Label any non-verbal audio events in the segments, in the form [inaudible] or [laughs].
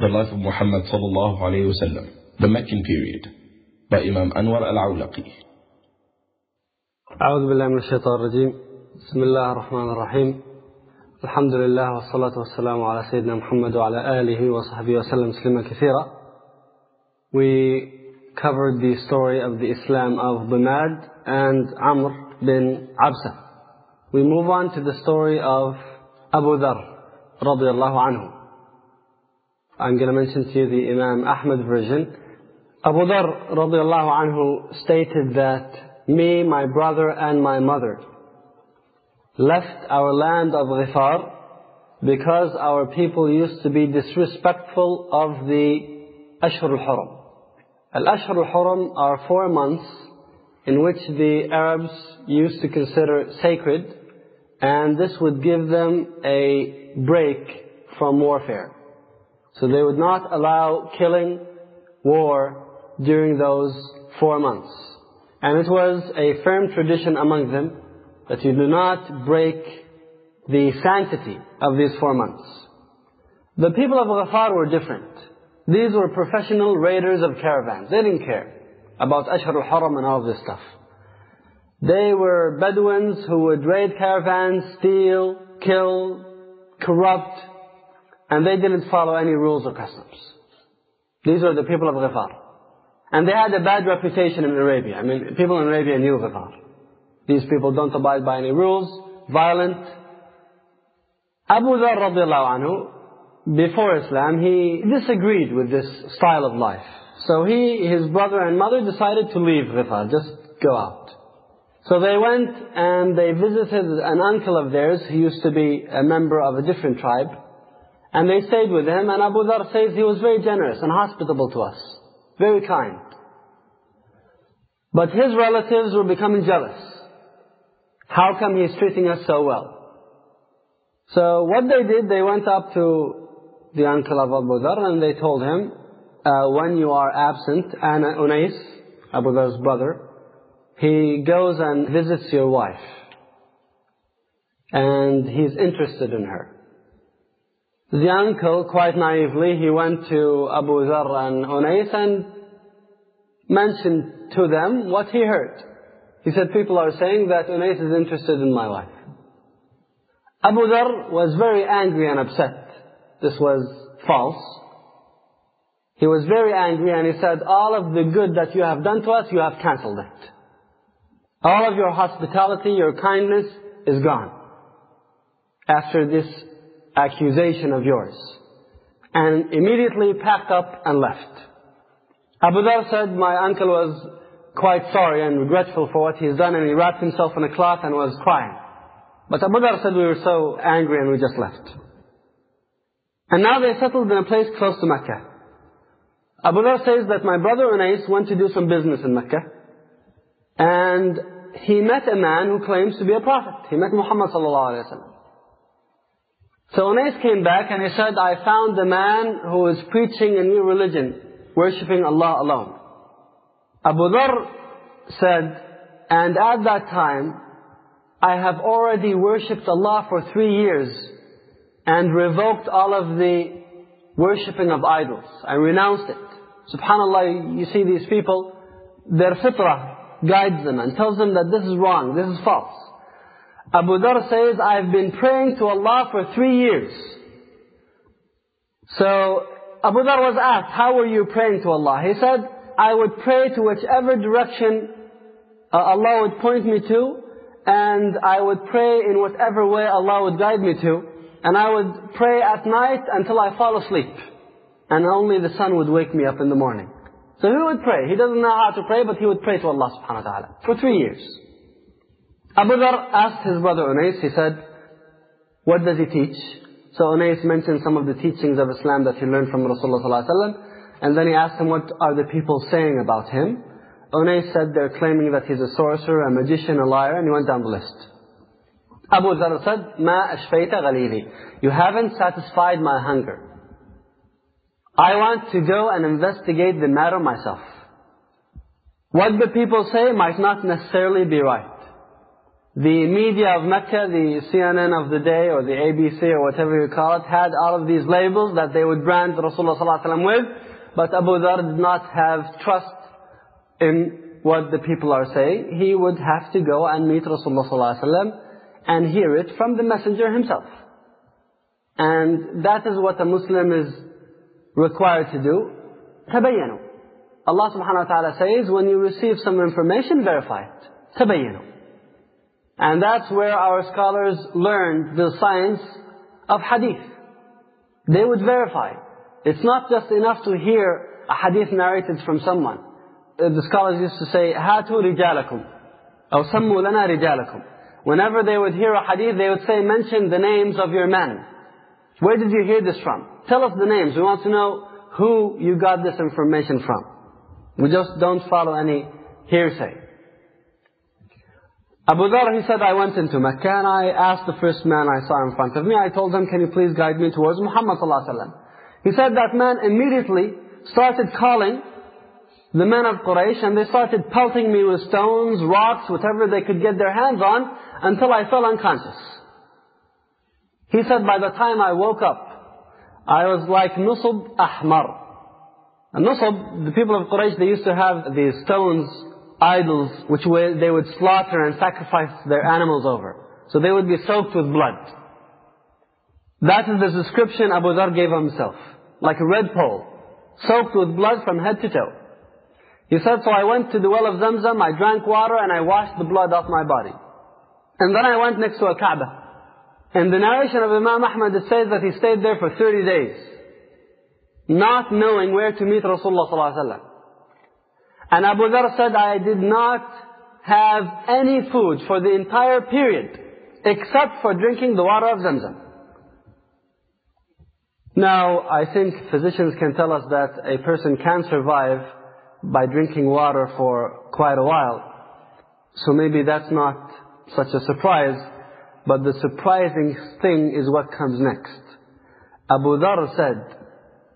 The Life of Muhammad sallallahu alayhi wa sallam, The Meccan Period, by Imam Anwar al-Awlaqi. أعوذ بالله من الشيطان الرجيم بسم الله الرحمن الرحيم الحمد لله والصلاة والسلام على سيدنا محمد وعلى آله وصحبه وسلم تسليما كثيرا We covered the story of the Islam of Bimad and Amr bin Absa. We move on to the story of Abu Dhar radiallahu anhu. I'm going to mention to you the Imam Ahmad version. Abu Dhar radiallahu anhu stated that me, my brother and my mother left our land of Ghifar because our people used to be disrespectful of the Ashur al-Huram. Al-Ashur al-Huram are four months in which the Arabs used to consider sacred and this would give them a break from warfare. So they would not allow killing, war during those four months. And it was a firm tradition among them that you do not break the sanctity of these four months. The people of Ghifar were different. These were professional raiders of caravans. They didn't care about Ashar al-Haram and all this stuff. They were Bedouins who would raid caravans, steal, kill, corrupt, and they didn't follow any rules or customs. These were the people of Ghifar. And they had a bad reputation in Arabia. I mean, people in Arabia knew Ghifar. These people don't abide by any rules, violent. Abu Dhar radiallahu anhu, before Islam, he disagreed with this style of life. So he, his brother and mother decided to leave Ghifar, just go out. So they went and they visited an uncle of theirs who used to be a member of a different tribe. And they stayed with him and Abu Dhar says he was very generous and hospitable to us. Very kind. But his relatives were becoming jealous. How come he's treating us so well? So what they did, they went up to the uncle of Abu Dhar and they told him, uh, when you are absent, and Unais, Abu Dhar's brother, he goes and visits your wife. And he's interested in her. The uncle, quite naively, he went to Abu Dhar and Unais and mentioned to them what he heard. He said, people are saying that Unais is interested in my wife. Abu Dhar was very angry and upset. This was false. He was very angry and he said, all of the good that you have done to us, you have cancelled it. All of your hospitality, your kindness is gone. After this accusation of yours. And immediately packed up and left. Abu Dhar said, my uncle was quite sorry and regretful for what he's done and he wrapped himself in a cloth and was crying. But Abu Dhar said we were so angry and we just left. And now they settled in a place close to Mecca. Abu Dhar says that my brother Unais went to do some business in Mecca. And he met a man who claims to be a prophet. He met Muhammad sallallahu alaihi wasallam. So Unais came back and he said, I found a man who is preaching a new religion, worshipping Allah alone. Abu Dhar said, and at that time, I have already worshipped Allah for three years and revoked all of the worshipping of idols. I renounced it. Subhanallah, you see these people, their fitrah guides them and tells them that this is wrong, this is false. Abu Dhar says, I've been praying to Allah for three years. So, Abu Dhar was asked, how were you praying to Allah? He said, I would pray to whichever direction uh, Allah would point me to, and I would pray in whatever way Allah would guide me to, and I would pray at night until I fall asleep. And only the sun would wake me up in the morning. So he would pray. He doesn't know how to pray, but he would pray to Allah subhanahu wa ta'ala. For three years. Abu Dhar asked his brother Unais, he said, what does he teach? So Unais mentioned some of the teachings of Islam that he learned from Rasulullah wasallam. And then he asked him, what are the people saying about him? Unais said they're claiming that he's a sorcerer, a magician, a liar, and he went down the list. Abu Dhar said, Ma ashfayta ghalili. You haven't satisfied my hunger. I want to go and investigate the matter myself. What the people say might not necessarily be right. The media of Mecca, the CNN of the day or the ABC or whatever you call it, had all of these labels that they would brand Rasulullah ﷺ with. But Abu Dhar did not have trust in what the people are saying. He would have to go and meet Rasulullah ﷺ and hear it from the messenger himself. And that is what a Muslim is required to do. تبينوا. Allah subhanahu wa ta'ala says, when you receive some information, verify it. تبينوا. And that's where our scholars learned the science of hadith. They would verify. It's not just enough to hear a hadith narrated from someone. Uh, the scholars used to say, هاتوا رجالكم. أو سموا لنا رجالكم. Whenever they would hear a hadith, they would say, mention the names of your men. Where did you hear this from? Tell us the names. We want to know who you got this information from. We just don't follow any hearsay. Abu Dhar, he said, I went into Mecca and I asked the first man I saw in front of me, I told him, can you please guide me towards Muhammad wasallam? He said that man immediately started calling the men of Quraysh and they started pelting me with stones, rocks, whatever they could get their hands on until I fell unconscious. He said by the time I woke up, I was like Nusub Ahmar. And Nusub, the people of Quraysh, they used to have these stones, idols, which they would slaughter and sacrifice their animals over. So they would be soaked with blood. That is the description Abu Dhar gave himself. Like a red pole, soaked with blood from head to toe. He said, so I went to the well of Zamzam, I drank water, and I washed the blood off my body. And then I went next to a Kaaba. And the narration of Imam Ahmad, it says that he stayed there for 30 days, not knowing where to meet Rasulullah ﷺ. And Abu Dhar said, I did not have any food for the entire period, except for drinking the water of Zamzam. Now, I think physicians can tell us that a person can survive by drinking water for quite a while. So maybe that's not such a surprise. But the surprising thing is what comes next. Abu Dhar said,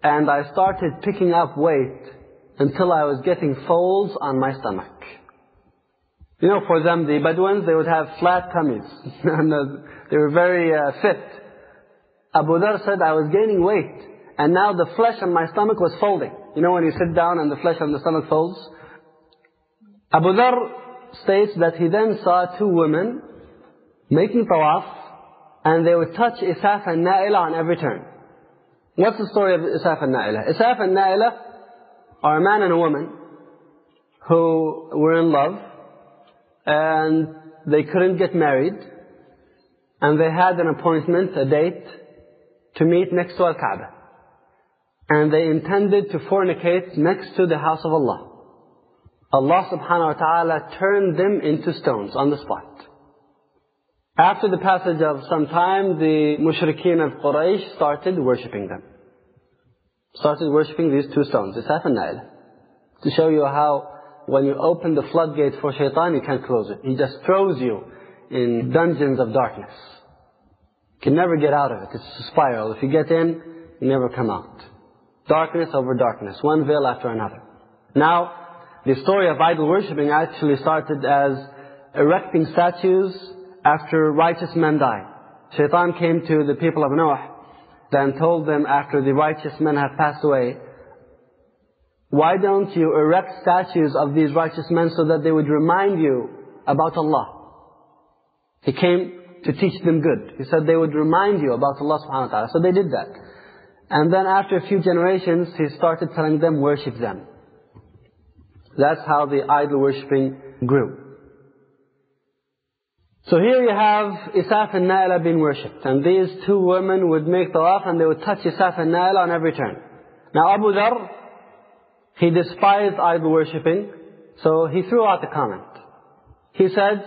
and I started picking up weight until I was getting folds on my stomach. You know, for them, the Bedouins, they would have flat tummies. [laughs] and uh, they were very uh, fit. Abu Dhar said, I was gaining weight. And now the flesh on my stomach was folding. You know when you sit down and the flesh on the stomach folds? Abu Dhar states that he then saw two women making tawaf, and they would touch Isaf and Na'ila on every turn. What's the story of Isaf and Na'ila? Isaf and Na'ila are a man and a woman who were in love, and they couldn't get married, and they had an appointment, a date, to meet next to Al-Kaaba. And they intended to fornicate next to the house of Allah. Allah subhanahu wa ta'ala turned them into stones on the spot. After the passage of some time, the mushrikeen of Quraysh started worshipping them. Started worshipping these two stones, and Nail. To show you how when you open the floodgate for shaitan, you can't close it. He just throws you in dungeons of darkness. You can never get out of it. It's a spiral. If you get in, you never come out. Darkness over darkness, one veil after another. Now, the story of idol worshipping actually started as erecting statues after righteous men die. Shaitan came to the people of Noah and told them after the righteous men have passed away, why don't you erect statues of these righteous men so that they would remind you about Allah? He came to teach them good. He said they would remind you about Allah subhanahu wa ta'ala. So they did that. And then after a few generations, he started telling them, worship them. That's how the idol worshipping grew. So here you have Isaf and Naila being worshipped. And these two women would make tawaf and they would touch Isaf and Naila on every turn. Now Abu Dhar, he despised idol worshipping, so he threw out a comment. He said,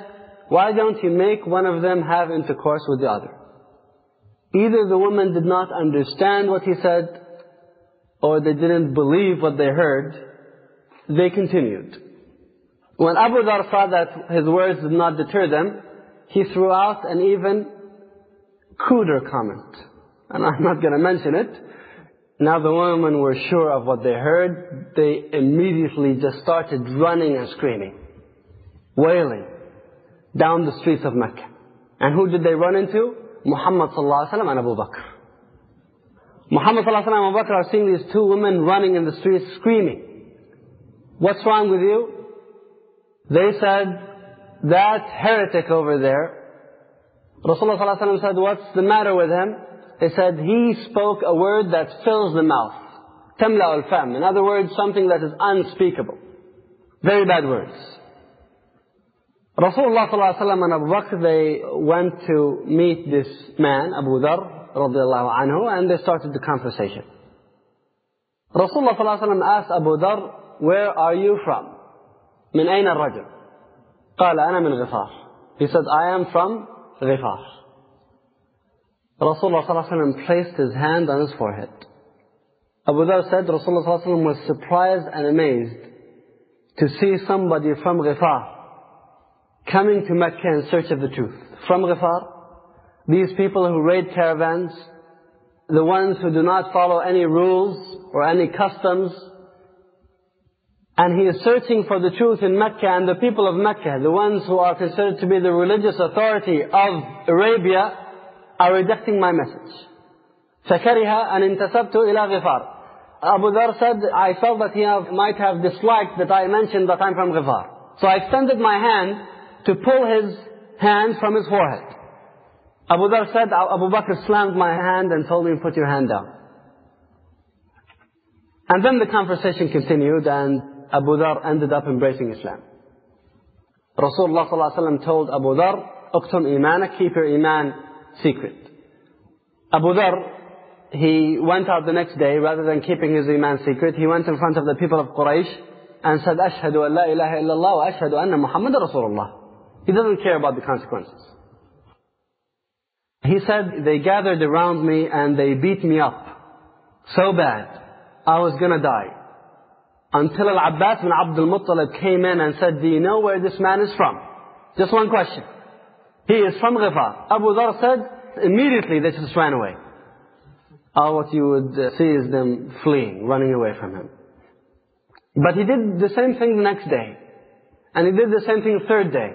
why don't you make one of them have intercourse with the other? Either the woman did not understand what he said, or they didn't believe what they heard. They continued. When Abu Dhar saw that his words did not deter them, he threw out an even cruder comment. And I'm not going to mention it. Now the women were sure of what they heard. They immediately just started running and screaming, wailing. down the streets of Mecca. And who did they run into? Muhammad sallallahu alaihi wasallam and Abu Bakr. Muhammad sallallahu alaihi wasallam and Abu Bakr are seeing these two women running in the streets screaming. What's wrong with you? They said, that heretic over there, Rasulullah sallallahu alaihi wasallam said, what's the matter with him? They said, he spoke a word that fills the mouth. Tamla al-fam. In other words, something that is unspeakable. Very bad words. Rasulullah ﷺ and Abu Bakr, they went to meet this man, Abu Dhar, radiallahu anhu, and they started the conversation. Rasulullah ﷺ asked Abu Dhar, where are you from? من أين الرجل? قال أنا من غفار. He said, I am from غفار. Rasulullah ﷺ placed his hand on his forehead. Abu Dhar said, Rasulullah ﷺ was surprised and amazed to see somebody from Ghifar coming to Mecca in search of the truth. From Ghifar, these people who raid caravans, the ones who do not follow any rules or any customs, and he is searching for the truth in Mecca and the people of Mecca, the ones who are considered to be the religious authority of Arabia, are rejecting my message. فكره أن انتسبت إلى غفار. Abu Dhar said, I felt that he have, might have disliked that I mentioned that I'm from Ghifar. So I extended my hand to pull his hand from his forehead. Abu Dhar said, Abu Bakr slammed my hand and told me, put your hand down. And then the conversation continued and Abu Dhar ended up embracing Islam. Rasulullah ﷺ told Abu Dhar, Uktum imana, keep your iman secret. Abu Dhar, he went out the next day, rather than keeping his iman secret, he went in front of the people of Quraysh and said, Ashhadu an la ilaha illallah wa ashhadu anna Muhammad Rasulullah. He doesn't care about the consequences. He said, they gathered around me and they beat me up. So bad. I was gonna die. Until Al-Abbas bin Abdul Muttalib came in and said, do you know where this man is from? Just one question. He is from Ghifar. Abu Dhar said, immediately they just ran away. All what you would uh, see is them fleeing, running away from him. But he did the same thing the next day. And he did the same thing the third day.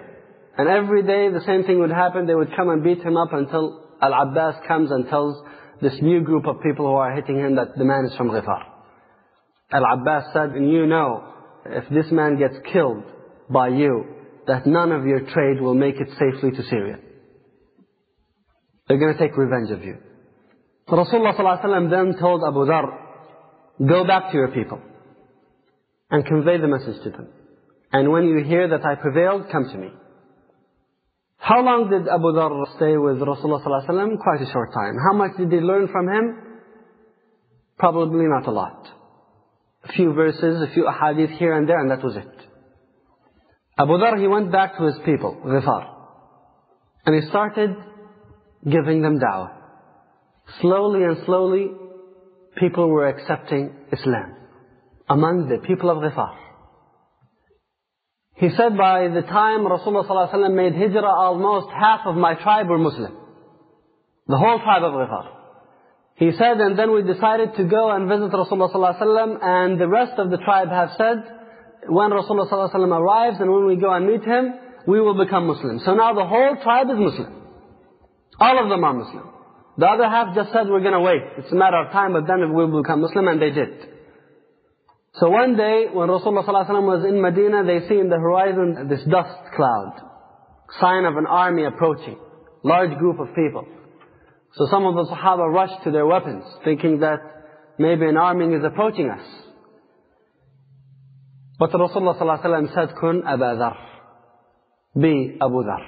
And every day the same thing would happen. They would come and beat him up until Al-Abbas comes and tells this new group of people who are hitting him that the man is from Ghifar. Al-Abbas said, and you know, if this man gets killed by you, that none of your trade will make it safely to Syria. They're going to take revenge of you. Rasulullah ﷺ then told Abu Dhar, go back to your people and convey the message to them. And when you hear that I prevailed, come to me. How long did Abu Dhar stay with Rasulullah ﷺ? Quite a short time. How much did he learn from him? Probably not a lot. A few verses, a few ahadith here and there, and that was it. Abu Dhar, he went back to his people, Ghifar. And he started giving them da'wah. Slowly and slowly, people were accepting Islam. Among the people of Ghifar. He said by the time Rasulullah ﷺ made hijrah, almost half of my tribe were Muslim. The whole tribe of Ghifar. He said, and then we decided to go and visit Rasulullah ﷺ, and the rest of the tribe have said, when Rasulullah ﷺ arrives and when we go and meet him, we will become Muslim. So now the whole tribe is Muslim. All of them are Muslim. The other half just said, we're going to wait. It's a matter of time, but then we will become Muslim, and they did. So one day, when Rasulullah ﷺ was in Medina, they see in the horizon this dust cloud. Sign of an army approaching. Large group of people. So some of the Sahaba rushed to their weapons, thinking that maybe an army is approaching us. But Rasulullah ﷺ said, Kun Abu Dhar. Be Abu Dhar.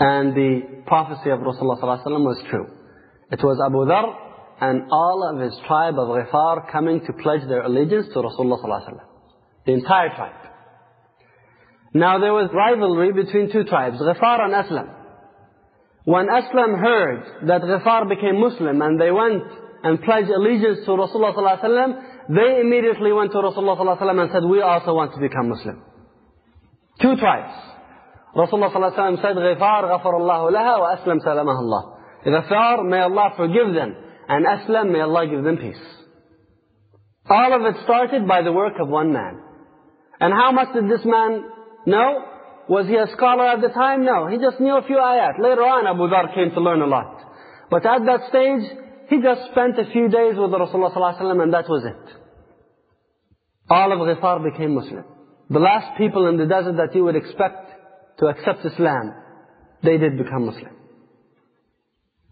And the prophecy of Rasulullah ﷺ was true. It was Abu Dhar and all of his tribe of Ghifar coming to pledge their allegiance to Rasulullah ﷺ. The entire tribe. Now there was rivalry between two tribes, Ghifar and Aslam. When Aslam heard that Ghifar became Muslim and they went and pledged allegiance to Rasulullah ﷺ, they immediately went to Rasulullah ﷺ and said, we also want to become Muslim. Two tribes. Rasulullah ﷺ said, Ghifar غفر الله لها وأسلم سلمها الله. Ghifar, may Allah forgive them. And Aslam, may Allah give them peace. All of it started by the work of one man. And how much did this man know? Was he a scholar at the time? No. He just knew a few ayat. Later on, Abu Dhar came to learn a lot. But at that stage, he just spent a few days with Rasulullah ﷺ and that was it. All of Ghifar became Muslim. The last people in the desert that you would expect to accept Islam, they did become Muslim.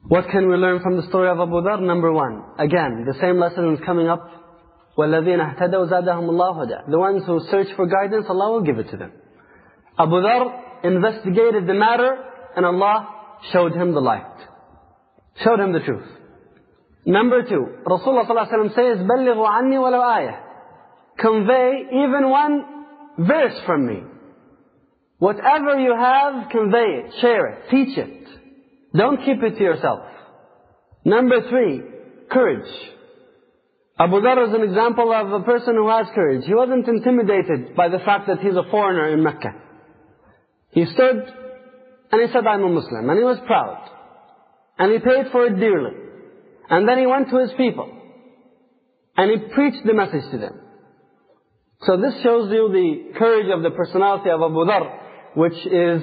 What can we learn from the story of Abu Dhar? Number one, again, the same lesson is coming up. وَالَّذِينَ اهْتَدَوْا زَادَهُمُ اللَّهُ هُدًى The ones who search for guidance, Allah will give it to them. Abu Dhar investigated the matter and Allah showed him the light. Showed him the truth. Number two, Rasulullah ﷺ says, بَلِّغُوا عَنِّي وَلَوْ آيَةً Convey even one verse from me. Whatever you have, convey it, share it, teach it. Don't keep it to yourself. Number three, courage. Abu Dhar is an example of a person who has courage. He wasn't intimidated by the fact that he's a foreigner in Mecca. He stood and he said, I'm a Muslim. And he was proud. And he paid for it dearly. And then he went to his people. And he preached the message to them. So this shows you the courage of the personality of Abu Dhar, which is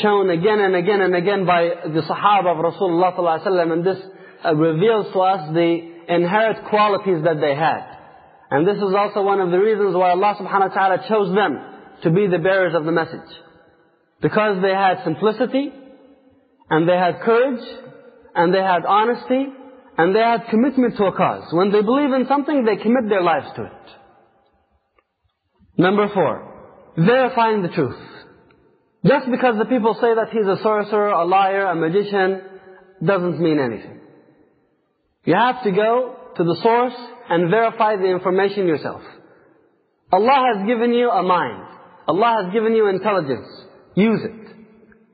shown again and again and again by the Sahaba of Rasulullah ﷺ, and this uh, reveals to us the inherent qualities that they had. And this is also one of the reasons why Allah subhanahu wa ta'ala chose them to be the bearers of the message. Because they had simplicity, and they had courage, and they had honesty, and they had commitment to a cause. When they believe in something, they commit their lives to it. Number four, verifying the truth. Just because the people say that he's a sorcerer, a liar, a magician, doesn't mean anything. You have to go to the source and verify the information yourself. Allah has given you a mind. Allah has given you intelligence. Use it.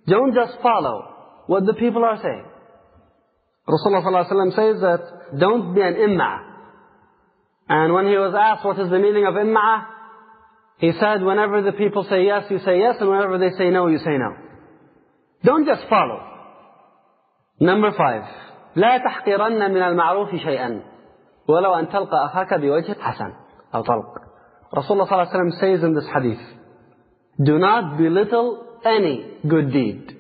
Don't just follow what the people are saying. Rasulullah ﷺ says that don't be an imma. And when he was asked what is the meaning of imma, he said, whenever the people say yes, you say yes, and whenever they say no, you say no. Don't just follow. Number five. لا تحقرن من المعروف شيئا ولو أن تلقى أخاك بوجه حسن أو طلق. Rasulullah ﷺ says in this hadith, Do not belittle any good deed,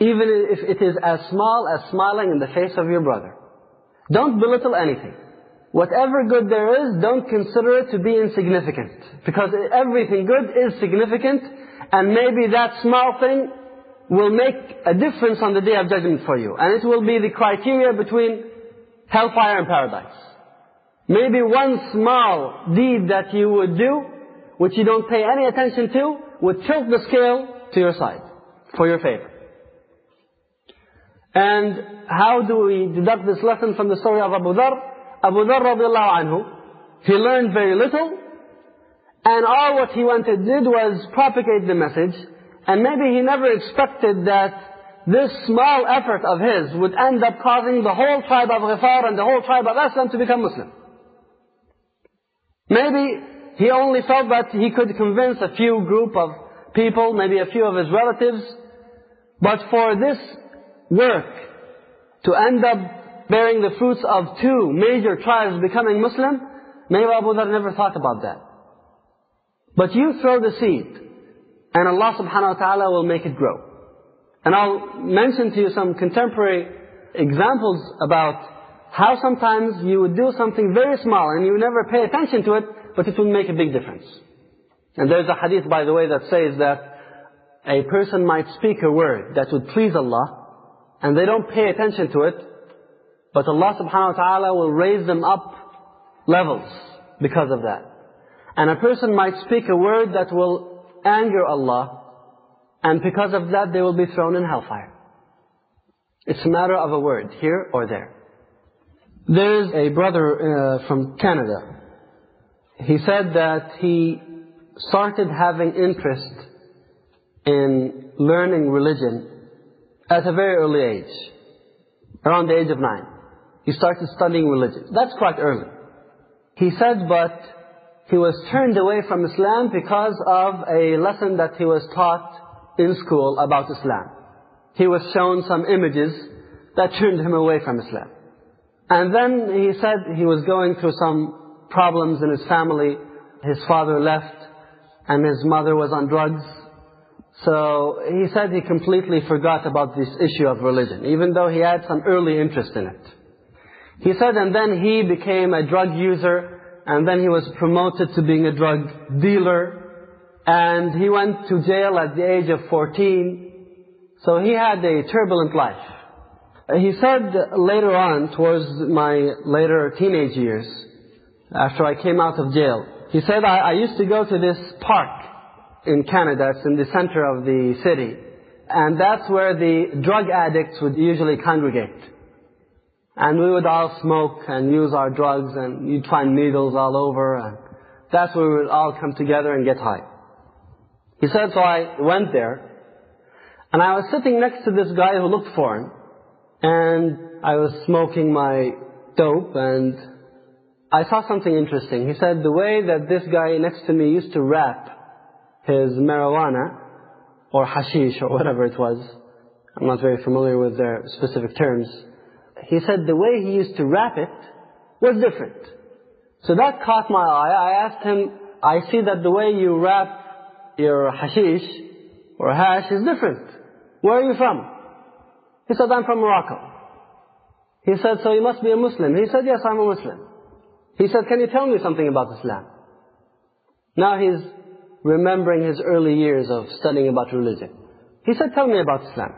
even if it is as small as smiling in the face of your brother. Don't belittle anything. Whatever good there is, don't consider it to be insignificant. Because everything good is significant, and maybe that small thing will make a difference on the day of judgment for you. And it will be the criteria between hellfire and paradise. Maybe one small deed that you would do, which you don't pay any attention to, would tilt the scale to your side, for your favor. And how do we deduct this lesson from the story of Abu Dhar? Abu Dhar radiallahu anhu, he learned very little, and all what he wanted did was propagate the message, and maybe he never expected that this small effort of his would end up causing the whole tribe of Ghifar and the whole tribe of Aslam to become Muslim. Maybe he only felt that he could convince a few group of people, maybe a few of his relatives, but for this work to end up bearing the fruits of two major tribes becoming Muslim, maybe Abu Dhar never thought about that. But you throw the seed, and Allah subhanahu wa ta'ala will make it grow. And I'll mention to you some contemporary examples about how sometimes you would do something very small and you never pay attention to it, but it will make a big difference. And there's a hadith, by the way, that says that a person might speak a word that would please Allah, and they don't pay attention to it, but Allah subhanahu wa ta'ala will raise them up levels because of that. And a person might speak a word that will anger Allah, and because of that they will be thrown in hellfire. It's a matter of a word, here or there. There's a brother uh, from Canada. He said that he started having interest in learning religion at a very early age, around the age of nine. He started studying religion. That's quite early. He said, but he was turned away from Islam because of a lesson that he was taught in school about Islam. He was shown some images that turned him away from Islam. And then he said he was going through some problems in his family. His father left and his mother was on drugs. So he said he completely forgot about this issue of religion, even though he had some early interest in it. He said, and then he became a drug user, and then he was promoted to being a drug dealer, and he went to jail at the age of 14. So he had a turbulent life. He said later on, towards my later teenage years, after I came out of jail, he said, I, I used to go to this park in Canada. It's in the center of the city. And that's where the drug addicts would usually congregate. And we would all smoke and use our drugs and you'd find needles all over and that's where we would all come together and get high. He said, so I went there and I was sitting next to this guy who looked foreign and I was smoking my dope and I saw something interesting. He said the way that this guy next to me used to wrap his marijuana or hashish or whatever it was. I'm not very familiar with their specific terms. He said the way he used to wrap it was different. So that caught my eye. I asked him, I see that the way you wrap your hashish or hash is different. Where are you from? He said, I'm from Morocco. He said, so you must be a Muslim. He said, yes, I'm a Muslim. He said, can you tell me something about Islam? Now he's remembering his early years of studying about religion. He said, tell me about Islam.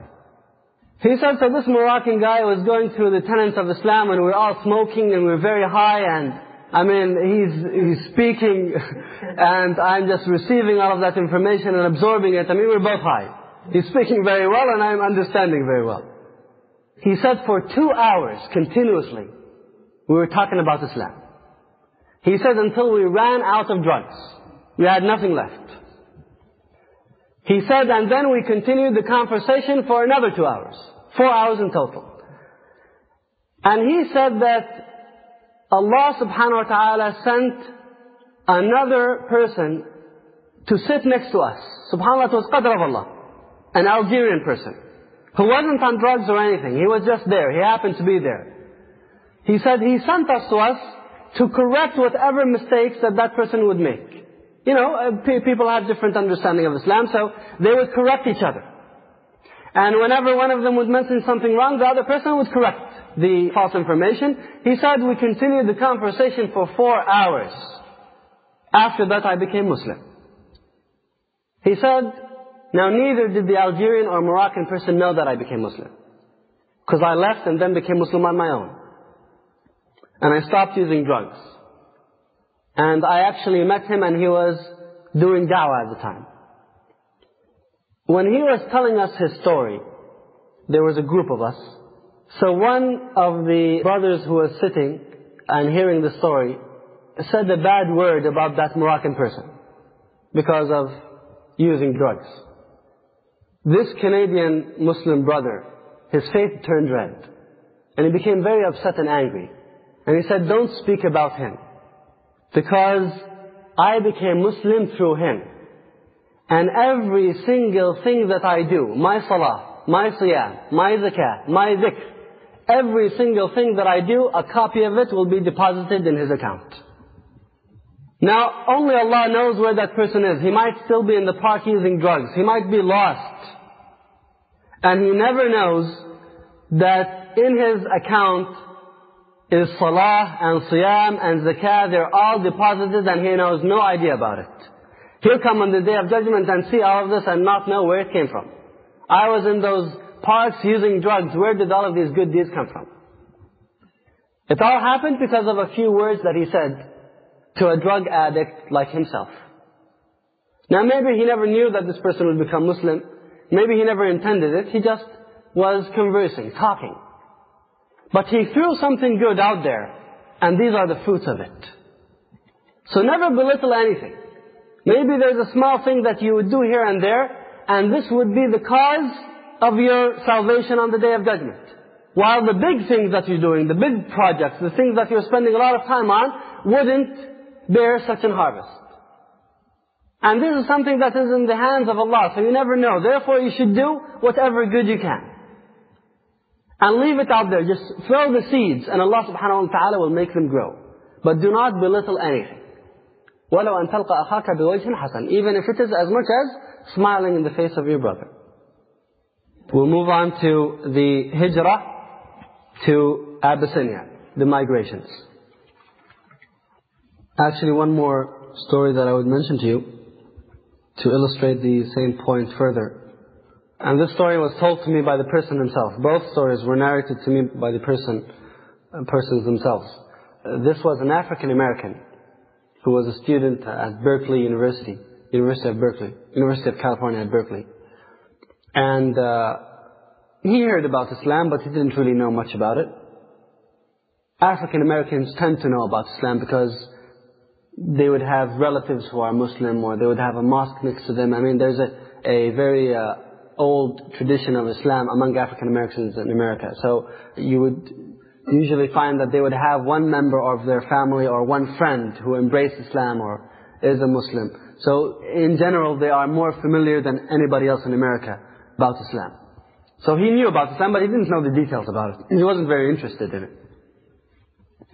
He said, so this Moroccan guy was going through the tenets of Islam and we're all smoking and we're very high and I mean, he's, he's speaking [laughs] and I'm just receiving all of that information and absorbing it. I mean, we're both high. He's speaking very well and I'm understanding very well. He said for two hours continuously, we were talking about Islam. He said until we ran out of drugs. We had nothing left. He said, and then we continued the conversation for another two hours. Four hours in total. And he said that Allah subhanahu wa ta'ala sent another person to sit next to us. SubhanAllah, it was qadr of Allah. An Algerian person. Who wasn't on drugs or anything. He was just there. He happened to be there. He said he sent us to us to correct whatever mistakes that that person would make. You know, uh, people have different understanding of Islam, so they would correct each other. And whenever one of them would mention something wrong, the other person would correct the false information. He said we continued the conversation for four hours. After that I became Muslim. He said, now neither did the Algerian or Moroccan person know that I became Muslim. Because I left and then became Muslim on my own. And I stopped using drugs. And I actually met him and he was doing da'wah at the time. When he was telling us his story, there was a group of us. So one of the brothers who was sitting and hearing the story said a bad word about that Moroccan person because of using drugs. This Canadian Muslim brother, his face turned red. And he became very upset and angry. And he said, don't speak about him. Because I became Muslim through him. And every single thing that I do, my salah, my siyam, my zakah, my dhikr, every single thing that I do, a copy of it will be deposited in his account. Now, only Allah knows where that person is. He might still be in the park using drugs. He might be lost. And he never knows that in his account is salah and siyam and zakah, they're all deposited and he knows no idea about it. He'll come on the day of judgment and see all of this and not know where it came from. I was in those parks using drugs. Where did all of these good deeds come from? It all happened because of a few words that he said to a drug addict like himself. Now maybe he never knew that this person would become Muslim. Maybe he never intended it. He just was conversing, talking. But he threw something good out there, and these are the fruits of it. So never belittle anything. Maybe there's a small thing that you would do here and there, and this would be the cause of your salvation on the day of judgment. While the big things that you're doing, the big projects, the things that you're spending a lot of time on, wouldn't bear such an harvest. And this is something that is in the hands of Allah, so you never know. Therefore you should do whatever good you can. And leave it out there. Just throw the seeds and Allah subhanahu wa ta'ala will make them grow. But do not belittle anything. وَلَوْ أَن تَلْقَى أَخَاكَ بِوَجْهٍ حَسَنٍ Even if it is as much as smiling in the face of your brother. We'll move on to the hijrah to Abyssinia, the migrations. Actually, one more story that I would mention to you to illustrate the same point further. And this story was told to me by the person himself. Both stories were narrated to me by the person, uh, persons themselves. Uh, this was an African American who was a student at Berkeley University, University of Berkeley, University of California at Berkeley. And uh, he heard about Islam, but he didn't really know much about it. African Americans tend to know about Islam because they would have relatives who are Muslim or they would have a mosque next to them. I mean, there's a, a very uh, old tradition of Islam among African Americans in America. So you would usually find that they would have one member of their family or one friend who embraced Islam or is a Muslim. So in general, they are more familiar than anybody else in America about Islam. So he knew about Islam, but he didn't know the details about it. He wasn't very interested in it.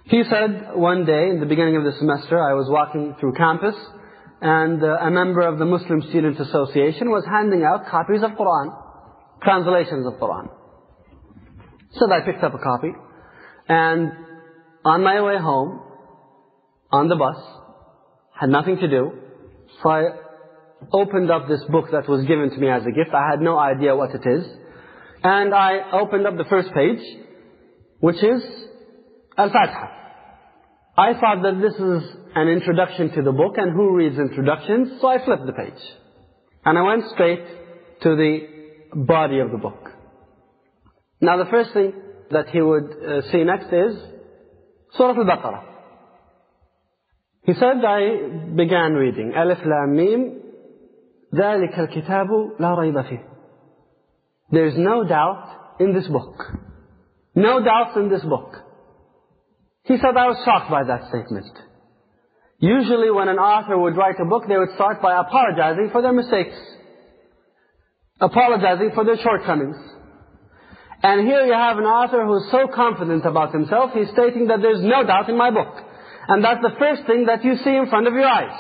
He said one day, in the beginning of the semester, I was walking through campus, and uh, a member of the Muslim Student Association was handing out copies of Quran, translations of Quran. So I picked up a copy, and on my way home, on the bus, had nothing to do, so I opened up this book that was given to me as a gift. I had no idea what it is. And I opened up the first page, which is Al-Fatiha. I thought that this is an introduction to the book, and who reads introductions? So I flipped the page. And I went straight to the body of the book. Now the first thing that he would uh, see next is Surah Al-Baqarah. He said, I began reading, Alif Lam Mim, ذلك الكتاب لا ريب فيه. There is no doubt in this book. No doubts in this book. He said, I was shocked by that statement. Usually when an author would write a book, they would start by apologizing for their mistakes. Apologizing for their shortcomings. And here you have an author who is so confident about himself, he's stating that there's no doubt in my book. And that's the first thing that you see in front of your eyes.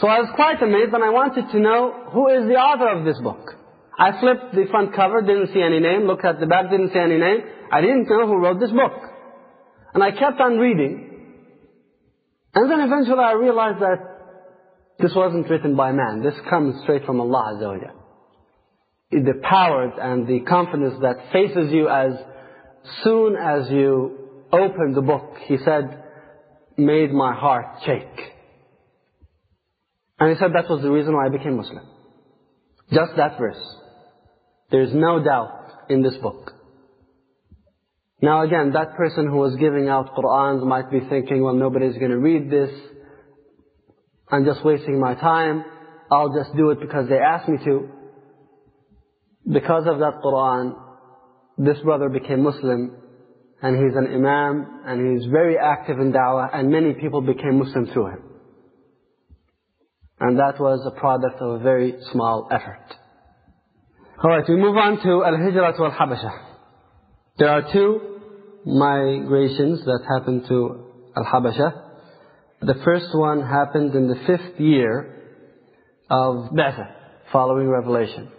So I was quite amazed and I wanted to know who is the author of this book. I flipped the front cover, didn't see any name, looked at the back, didn't see any name. I didn't know who wrote this book. And I kept on reading. And then eventually I realized that this wasn't written by man. This comes straight from Allah Azza wa The power and the confidence that faces you as soon as you open the book, he said, made my heart shake. And he said that was the reason why I became Muslim. Just that verse. There is no doubt in this book. Now again, that person who was giving out Qur'ans might be thinking, well, nobody's going to read this. I'm just wasting my time. I'll just do it because they asked me to. Because of that Qur'an, this brother became Muslim, and he's an Imam, and he's very active in Dawah, and many people became Muslim through him. And that was a product of a very small effort. Alright, we move on to Al-Hijrat to Al-Habasha. There are two migrations that happened to Al-Habasha. The first one happened in the fifth year of Ba'tha, following Revelation.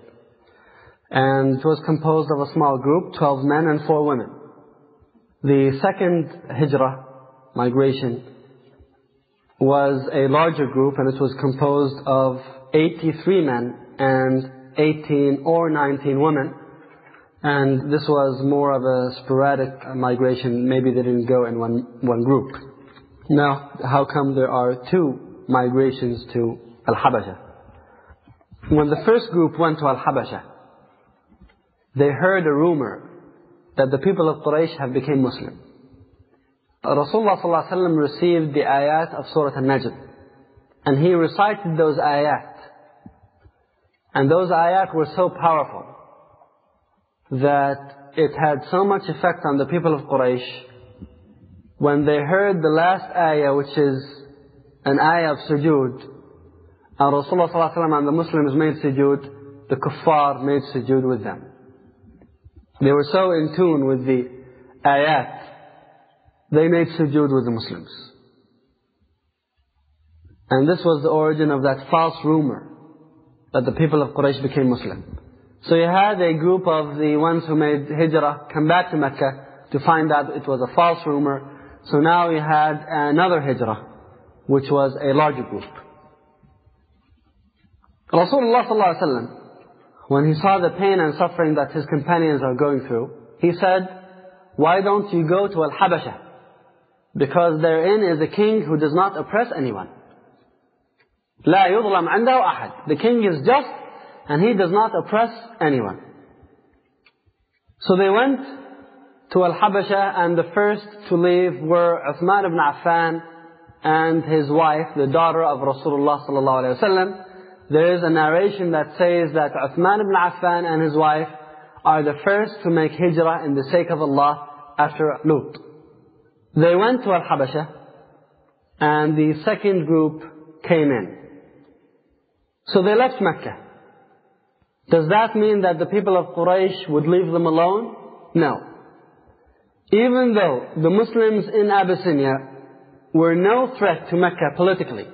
And it was composed of a small group, 12 men and 4 women. The second Hijrah, migration, was a larger group and it was composed of 83 men and 18 or 19 women. And this was more of a sporadic migration. Maybe they didn't go in one, one group. Now, how come there are two migrations to Al-Habasha? When the first group went to Al-Habasha, they heard a rumor that the people of Quraysh have become Muslim. Rasulullah ﷺ received the ayat of Surah Al-Najm. And he recited those ayat. And those ayat were so powerful that it had so much effect on the people of Quraysh when they heard the last ayah which is an ayah of sujood and Rasulullah ﷺ and the Muslims made sujood, the kuffar made sujood with them. They were so in tune with the ayat, they made sujood with the Muslims. And this was the origin of that false rumor that the people of Quraysh became Muslim. So you had a group of the ones who made hijrah come back to Mecca to find out it was a false rumor. So now you had another hijrah, which was a larger group. Rasulullah when he saw the pain and suffering that his companions are going through, he said, why don't you go to Al-Habasha? Because therein is a king who does not oppress anyone. لا يظلم عنده أحد. The king is just and he does not oppress anyone. So they went to Al-Habasha and the first to leave were Uthman ibn Affan and his wife, the daughter of Rasulullah sallallahu alaihi wasallam. There is a narration that says that Uthman ibn Affan and his wife are the first to make hijrah in the sake of Allah after Lut. They went to Al-Habasha and the second group came in. So they left Mecca. Does that mean that the people of Quraysh would leave them alone? No. Even though the Muslims in Abyssinia were no threat to Mecca politically,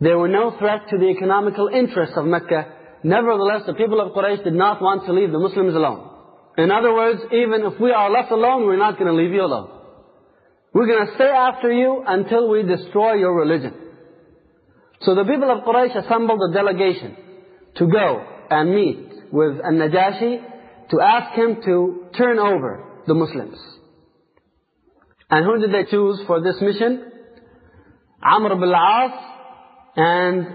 they were no threat to the economical interests of Mecca, nevertheless the people of Quraysh did not want to leave the Muslims alone. In other words, even if we are left alone, we're not going to leave you alone. We're going to stay after you until we destroy your religion. So the people of Quraysh assembled a delegation to go and meet with An-Najashi to ask him to turn over the Muslims. And who did they choose for this mission? Amr ibn al-As and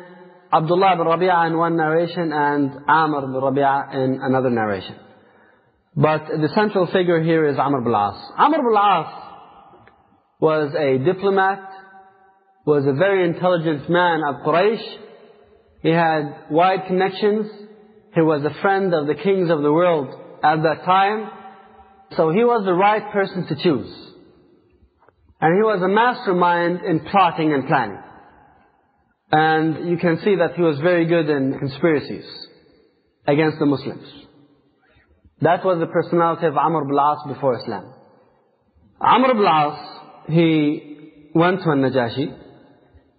Abdullah ibn Rabi'ah in one narration and Amr ibn Rabi'ah in another narration. But the central figure here is Amr ibn al-As. Amr ibn al-As was a diplomat, was a very intelligent man of Quraysh. He had wide connections. He was a friend of the kings of the world at that time. So he was the right person to choose. And he was a mastermind in plotting and planning. And you can see that he was very good in conspiracies against the Muslims. That was the personality of Amr ibn al-As before Islam. Amr ibn al-As, he went to Najashi,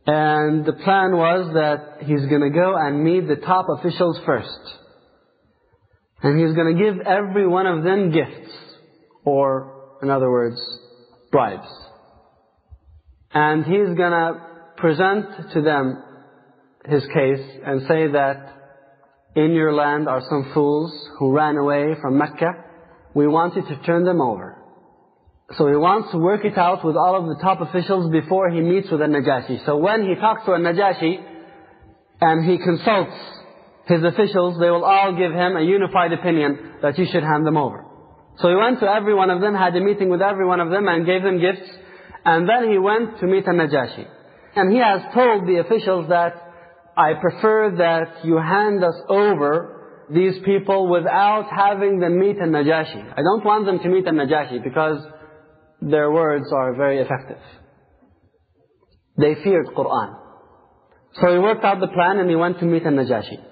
and the plan was that he's going to go and meet the top officials first. And he's going to give every one of them gifts, or, in other words, bribes. And he's going to present to them his case and say that in your land are some fools who ran away from Mecca. We want you to turn them over. So he wants to work it out with all of the top officials before he meets with Al-Najashi. So when he talks to Al-Najashi and he consults his officials, they will all give him a unified opinion that you should hand them over. So he went to every one of them, had a meeting with every one of them and gave them gifts and then he went to meet Al-Najashi. And he has told the officials that, I prefer that you hand us over these people without having them meet Al-Najashi. I don't want them to meet Al-Najashi because their words are very effective. They feared Qur'an. So he worked out the plan and he went to meet Al-Najashi.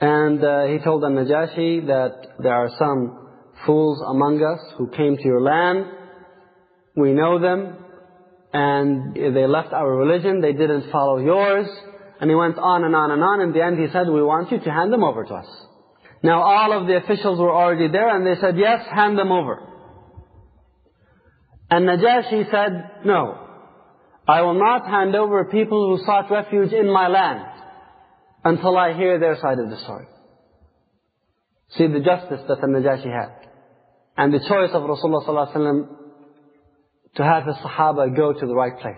And uh, he told Al-Najashi that there are some fools among us who came to your land we know them, and they left our religion, they didn't follow yours, and he went on and on and on. In the end, he said, we want you to hand them over to us. Now all of the officials were already there, and they said, yes, hand them over. And Najashi said, no, I will not hand over people who sought refuge in my land until I hear their side of the story. See the justice that the Najashi had. And the choice of Rasulullah to have the Sahaba go to the right place.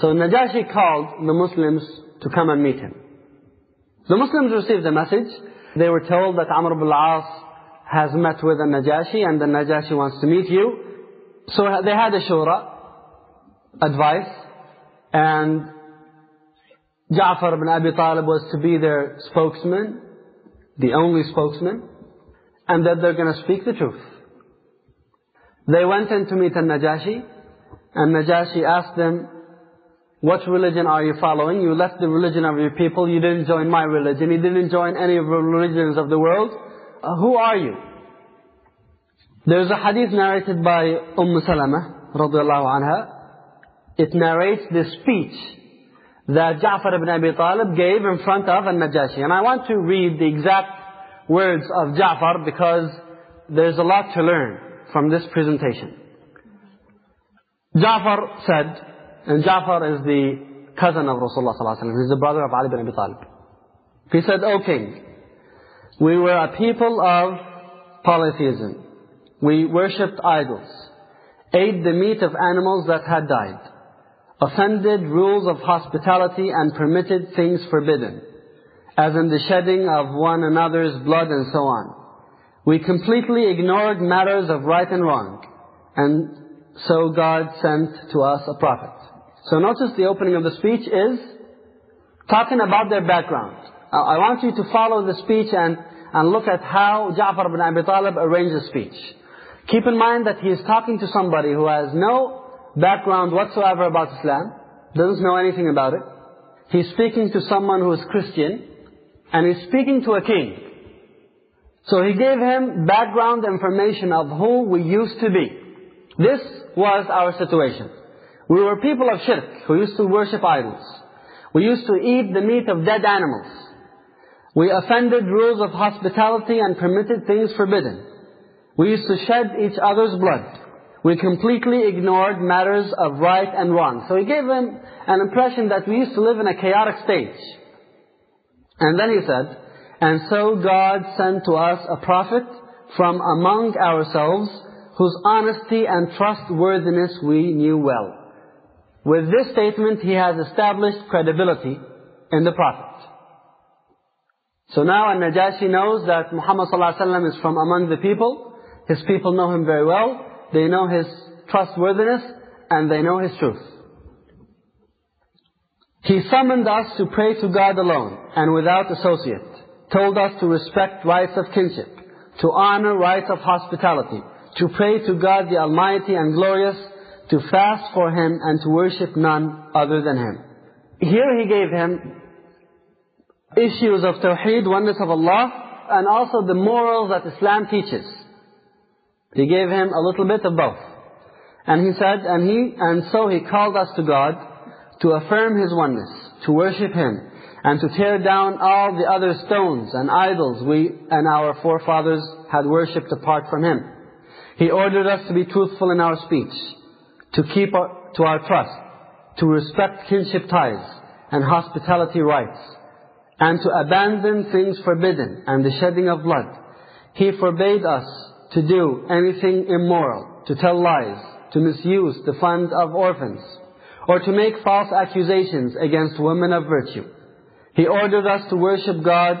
So Najashi called the Muslims to come and meet him. The Muslims received the message. They were told that Amr ibn al-As has met with the Najashi and the Najashi wants to meet you. So they had a shura, advice, and Ja'far ibn Abi Talib was to be their spokesman, the only spokesman, and that they're going to speak the truth. They went in to meet Al-Najashi, and Najashi asked them, what religion are you following? You left the religion of your people, you didn't join my religion, you didn't join any of the religions of the world. Uh, who are you? There's a hadith narrated by Umm Salama, radiallahu anha. It narrates the speech that Ja'far ibn Abi Talib gave in front of Al-Najashi. And I want to read the exact words of Ja'far because there's a lot to learn from this presentation. Ja'far said, and Ja'far is the cousin of Rasulullah sallallahu alaihi wasallam. He's the brother of Ali ibn Abi Talib. He said, O king, we were a people of polytheism. We worshipped idols, ate the meat of animals that had died, offended rules of hospitality and permitted things forbidden, as in the shedding of one another's blood and so on. We completely ignored matters of right and wrong, and so God sent to us a prophet. So notice the opening of the speech is talking about their background. I want you to follow the speech and, and look at how Ja'far ibn Abi Talib arranged the speech. Keep in mind that he is talking to somebody who has no background whatsoever about Islam, doesn't know anything about it. He's speaking to someone who is Christian, and he's speaking to a king. So he gave him background information of who we used to be. This was our situation. We were people of shirk who used to worship idols. We used to eat the meat of dead animals. We offended rules of hospitality and permitted things forbidden. We used to shed each other's blood. We completely ignored matters of right and wrong. So he gave him an impression that we used to live in a chaotic state. And then he said, And so God sent to us a prophet from among ourselves whose honesty and trustworthiness we knew well. With this statement, he has established credibility in the Prophet. So now Al-Najashi knows that Muhammad ﷺ is from among the people. His people know him very well. They know his trustworthiness and they know his truth. He summoned us to pray to God alone and without associate. Told us to respect rights of kinship, to honor rights of hospitality, to pray to God the Almighty and Glorious, to fast for Him and to worship none other than Him. Here he gave him issues of Tawheed, oneness of Allah, and also the morals that Islam teaches. He gave him a little bit of both. And he said, and he, and so he called us to God to affirm His oneness, to worship Him, and to tear down all the other stones and idols we and our forefathers had worshipped apart from Him. He ordered us to be truthful in our speech, to keep our, to our trust, to respect kinship ties and hospitality rights, and to abandon things forbidden and the shedding of blood. He forbade us to do anything immoral, to tell lies, to misuse the funds of orphans, or to make false accusations against women of virtue. He ordered us to worship God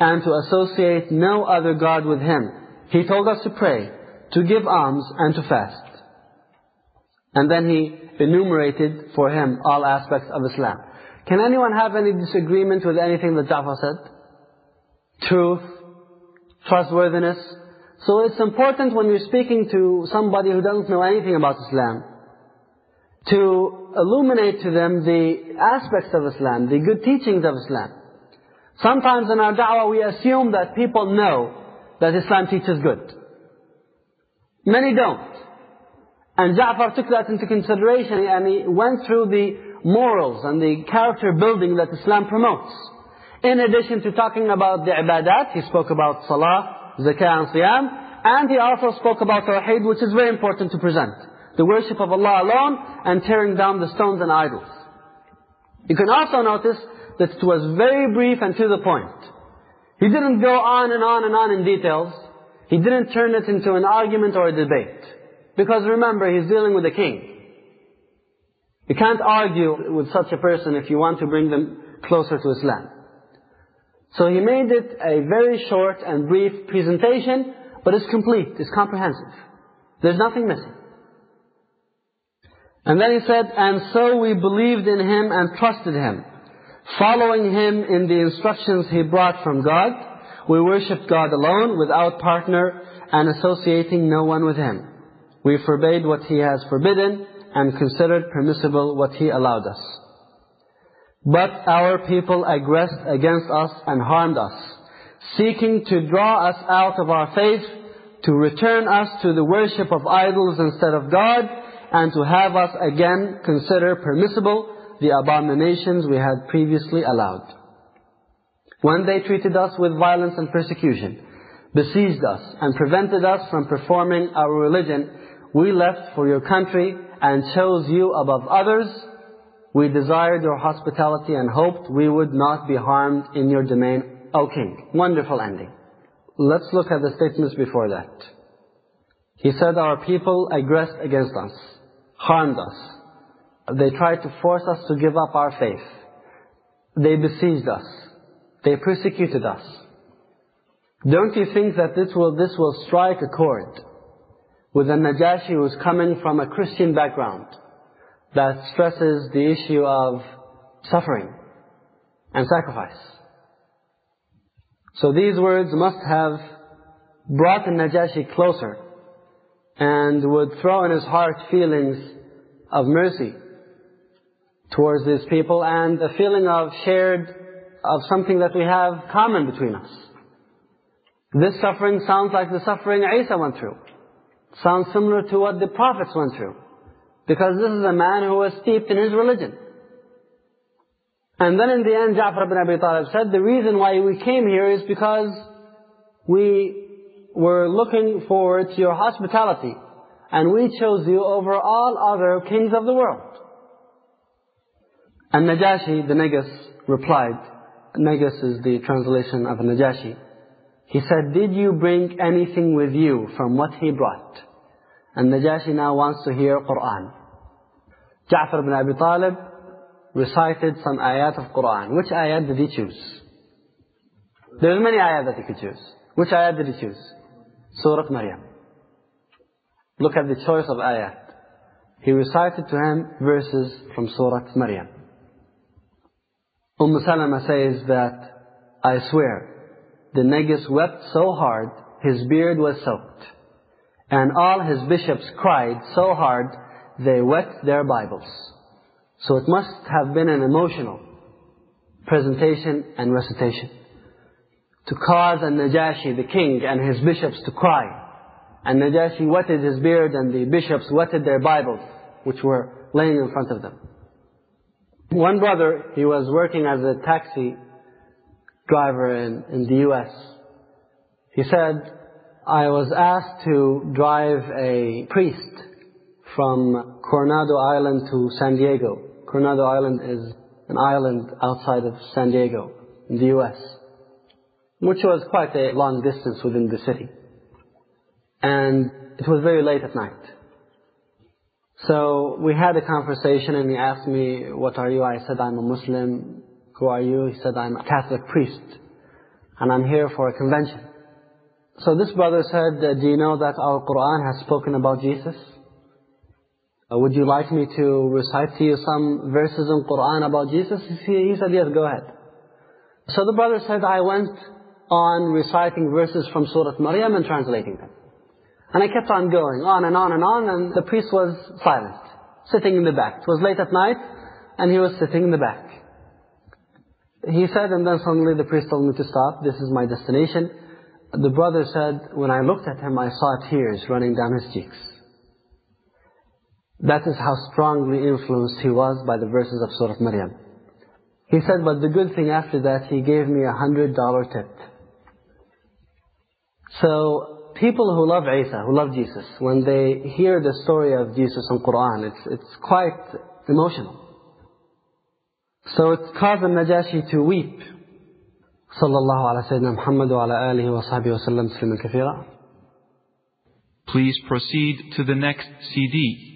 and to associate no other God with Him. He told us to pray, to give alms, and to fast. And then he enumerated for him all aspects of Islam. Can anyone have any disagreement with anything that Ja'far said? Truth, trustworthiness. So it's important when you're speaking to somebody who doesn't know anything about Islam, to illuminate to them the aspects of Islam, the good teachings of Islam. Sometimes in our da'wah we assume that people know that Islam teaches good. Many don't. And Ja'far took that into consideration and he went through the morals and the character building that Islam promotes. In addition to talking about the ibadat, he spoke about salah, zakah and siyam, and he also spoke about tawheed, which is very important to present. The worship of Allah alone and tearing down the stones and idols. You can also notice that it was very brief and to the point. He didn't go on and on and on in details. He didn't turn it into an argument or a debate. Because remember, he's dealing with a king. You can't argue with such a person if you want to bring them closer to Islam. So he made it a very short and brief presentation, but it's complete, it's comprehensive. There's nothing missing. And then he said, And so we believed in him and trusted him, following him in the instructions he brought from God. We worshipped God alone, without partner, and associating no one with him. We forbade what he has forbidden, and considered permissible what he allowed us. But our people aggressed against us and harmed us, seeking to draw us out of our faith, to return us to the worship of idols instead of God, and to have us again consider permissible the abominations we had previously allowed. When they treated us with violence and persecution, besieged us, and prevented us from performing our religion, we left for your country and chose you above others. We desired your hospitality and hoped we would not be harmed in your domain, O King. Wonderful ending. Let's look at the statements before that. He said our people aggressed against us, harmed us. They tried to force us to give up our faith. They besieged us. They persecuted us. Don't you think that this will, this will strike a chord with a Najashi who's coming from a Christian background that stresses the issue of suffering and sacrifice? So these words must have brought the Najashi closer and would throw in his heart feelings of mercy towards these people and a feeling of shared, of something that we have common between us. This suffering sounds like the suffering Isa went through. Sounds similar to what the prophets went through. Because this is a man who was steeped in his religion. And then in the end, Ja'far ibn Abi Talib said, the reason why we came here is because we were looking forward to your hospitality. And we chose you over all other kings of the world. And Najashi, the Negus, replied, Negus is the translation of Najashi. He said, did you bring anything with you from what he brought? And Najashi now wants to hear Qur'an. Ja'far ibn Abi Talib recited some ayat of Qur'an. Which ayat did he choose? There's many ayat that he could choose. Which ayat did he choose? Surah Maryam. Look at the choice of ayat. He recited to him verses from Surah Maryam. Umm Salama says that, I swear, the Negus wept so hard, his beard was soaked. And all his bishops cried so hard, they wet their Bibles. So it must have been an emotional presentation and recitation. To cause An-Najashi, the king, and his bishops to cry. And Najashi wetted his beard and the bishops wetted their Bibles, which were laying in front of them. One brother, he was working as a taxi driver in, in the US. He said, I was asked to drive a priest from Coronado Island to San Diego. Coronado Island is an island outside of San Diego in the US, which was quite a long distance within the city. And it was very late at night. So we had a conversation and he asked me, what are you? I said, I'm a Muslim. Who are you? He said, I'm a Catholic priest. And I'm here for a convention. So this brother said, do you know that our Quran has spoken about Jesus? Uh, would you like me to recite to you some verses in Quran about Jesus? He said, yes, go ahead. So the brother said, I went on reciting verses from Surah Maryam and translating them. And I kept on going, on and on and on, and the priest was silent, sitting in the back. It was late at night, and he was sitting in the back. He said, and then suddenly the priest told me to stop, this is my destination. The brother said, when I looked at him, I saw tears running down his cheeks. That is how strongly influenced he was by the verses of Surah Maryam. He said, but the good thing after that, he gave me a hundred dollar tip. So, people who love Isa, who love Jesus, when they hear the story of Jesus in Quran, it's, it's quite emotional. So it caused al-Najashi to weep. Sallallahu ala Muhammad wa ala alihi wa sahbihi wa sallam Please proceed to the next CD.